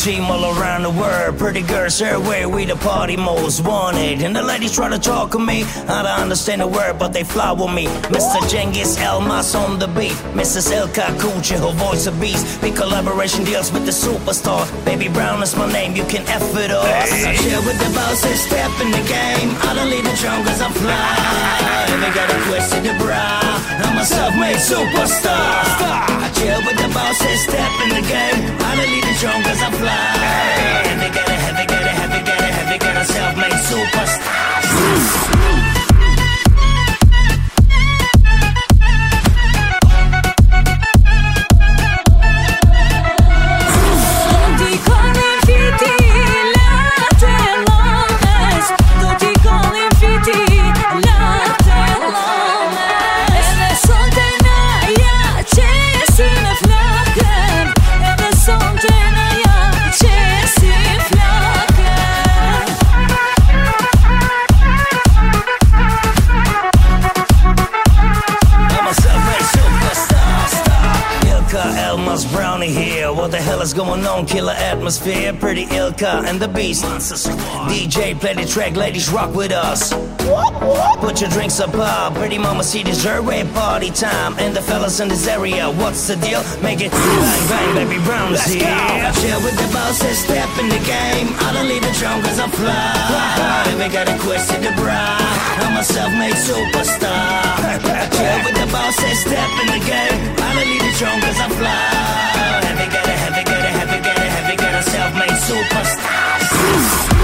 team all around the world. Pretty girls everywhere, we the party most wanted. And the ladies try to talk to me. I don't understand a word, but they fly with me. Mr. Genghis Elmas on the beat. Mrs. Elka Kuchi, her voice a beast. Big collaboration deals with the superstar. Baby Brown is my name, you can F it up. I chill with the bosses, step in the game. I don't leave the drum cause I fly. They got a twisted the brow. I'm a self-made superstar. I chill with the bosses, step in the game. I don't leave the drum cause I fly. What the hell is going on? Killer atmosphere. Pretty Ilka and the Beast. DJ play the track, ladies rock with us. Put your drinks up, up. Pretty mama see this way party time. And the fellas in this area, what's the deal? Make it bang bang, baby Brown is here. Chill with the bosses, step in the game. I don't leave the drum cause I fly. We got a quest in the bra. I'm a self-made superstar. Chill with the bosses, step in the game. I don't leave the drum cause I fly. Groove.